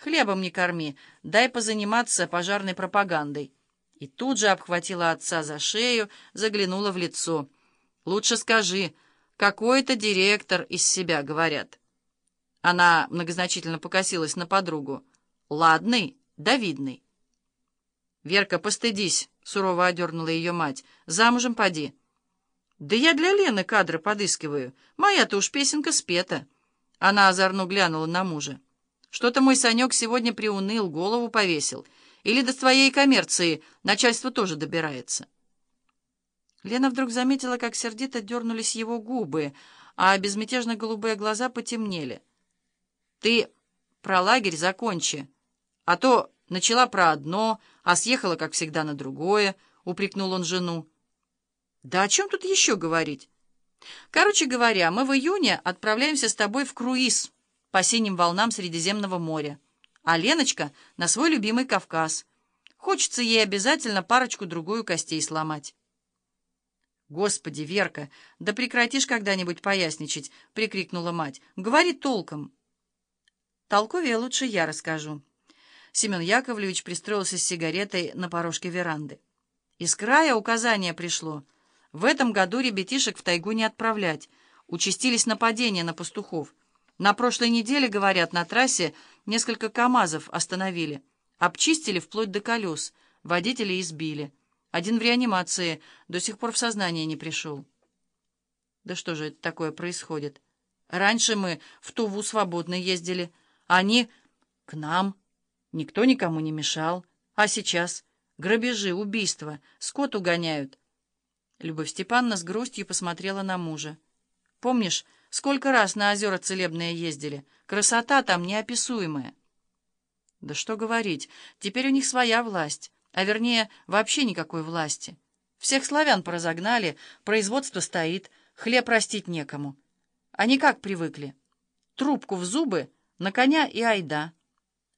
Хлебом не корми, дай позаниматься пожарной пропагандой. И тут же обхватила отца за шею, заглянула в лицо. Лучше скажи, какой-то директор из себя, говорят. Она многозначительно покосилась на подругу. Ладный, Давидный. Верка, постыдись, сурово одернула ее мать. Замужем поди. Да я для Лены кадры подыскиваю. Моя-то уж песенка спета. Она озорно глянула на мужа. Что-то мой Санек сегодня приуныл, голову повесил. Или до твоей коммерции начальство тоже добирается. Лена вдруг заметила, как сердито дернулись его губы, а безмятежно голубые глаза потемнели. «Ты про лагерь закончи, а то начала про одно, а съехала, как всегда, на другое», — упрекнул он жену. «Да о чем тут еще говорить? Короче говоря, мы в июне отправляемся с тобой в круиз» по синим волнам Средиземного моря, а Леночка на свой любимый Кавказ. Хочется ей обязательно парочку-другую костей сломать. «Господи, Верка, да прекратишь когда-нибудь поясничать!» — прикрикнула мать. «Говори толком!» «Толковее лучше я расскажу». Семен Яковлевич пристроился с сигаретой на порожке веранды. Из края указание пришло. В этом году ребятишек в тайгу не отправлять. Участились нападения на пастухов. На прошлой неделе, говорят, на трассе несколько КАМАЗов остановили. Обчистили вплоть до колес. Водителей избили. Один в реанимации, до сих пор в сознание не пришел. Да что же это такое происходит? Раньше мы в Туву свободно ездили. Они к нам. Никто никому не мешал. А сейчас грабежи, убийства, скот угоняют. Любовь Степановна с грустью посмотрела на мужа. Помнишь, Сколько раз на озера целебные ездили. Красота там неописуемая. Да что говорить, теперь у них своя власть, а вернее, вообще никакой власти. Всех славян поразогнали, производство стоит, хлеб растить некому. Они как привыкли? Трубку в зубы, на коня и айда.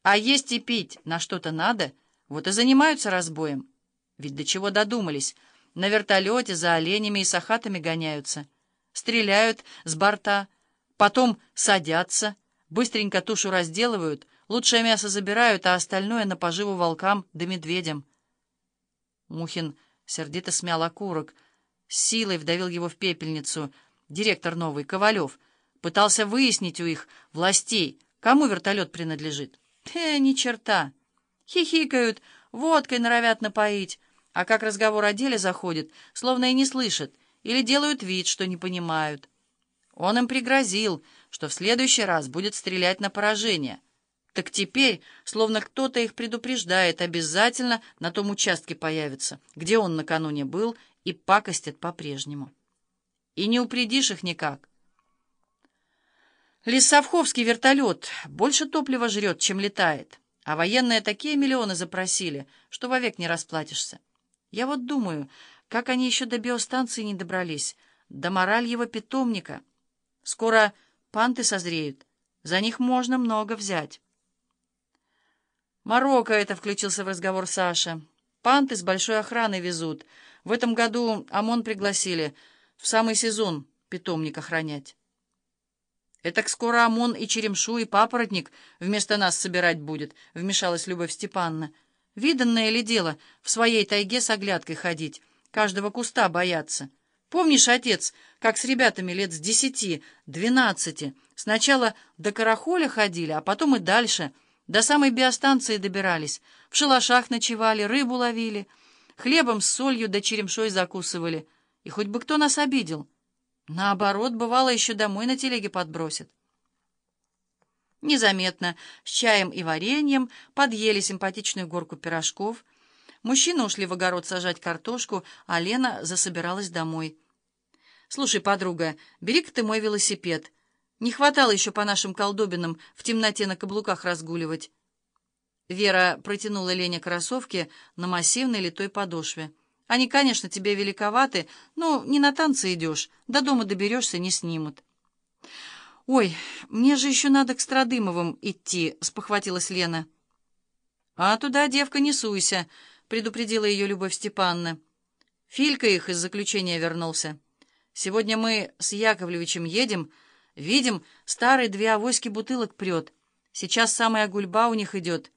А есть и пить на что-то надо, вот и занимаются разбоем. Ведь до чего додумались, на вертолете за оленями и сахатами гоняются — стреляют с борта, потом садятся, быстренько тушу разделывают, лучшее мясо забирают, а остальное на поживу волкам да медведям. Мухин сердито смял окурок, силой вдавил его в пепельницу. Директор новый, Ковалев, пытался выяснить у их властей, кому вертолет принадлежит. Э, ни черта. Хихикают, водкой норовят напоить, а как разговор о деле заходит, словно и не слышат, или делают вид, что не понимают. Он им пригрозил, что в следующий раз будет стрелять на поражение. Так теперь, словно кто-то их предупреждает, обязательно на том участке появится, где он накануне был, и пакостит по-прежнему. И не упредишь их никак. Лисовховский вертолет больше топлива жрет, чем летает, а военные такие миллионы запросили, что вовек не расплатишься. Я вот думаю... Как они еще до биостанции не добрались, до моральего питомника. Скоро панты созреют, за них можно много взять. «Марокко это», — включился в разговор Саша. «Панты с большой охраной везут. В этом году ОМОН пригласили в самый сезон питомник охранять». «Этак скоро ОМОН и Черемшу, и Папоротник вместо нас собирать будет», — вмешалась Любовь Степановна. «Виданное ли дело в своей тайге с оглядкой ходить?» Каждого куста бояться. Помнишь, отец, как с ребятами лет с десяти, двенадцати сначала до Карахоля ходили, а потом и дальше, до самой биостанции добирались, в шалашах ночевали, рыбу ловили, хлебом с солью да черемшой закусывали, и хоть бы кто нас обидел. Наоборот, бывало, еще домой на телеге подбросят. Незаметно, с чаем и вареньем, подъели симпатичную горку пирожков — Мужчины ушли в огород сажать картошку, а Лена засобиралась домой. «Слушай, подруга, бери-ка ты мой велосипед. Не хватало еще по нашим колдобинам в темноте на каблуках разгуливать». Вера протянула Лене кроссовки на массивной литой подошве. «Они, конечно, тебе великоваты, но не на танцы идешь, до дома доберешься, не снимут». «Ой, мне же еще надо к Страдымовым идти», — спохватилась Лена. «А туда, девка, не суйся», предупредила ее Любовь Степановна. Филька их из заключения вернулся. Сегодня мы с Яковлевичем едем, видим, старый две авоськи бутылок прет. Сейчас самая гульба у них идет.